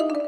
you.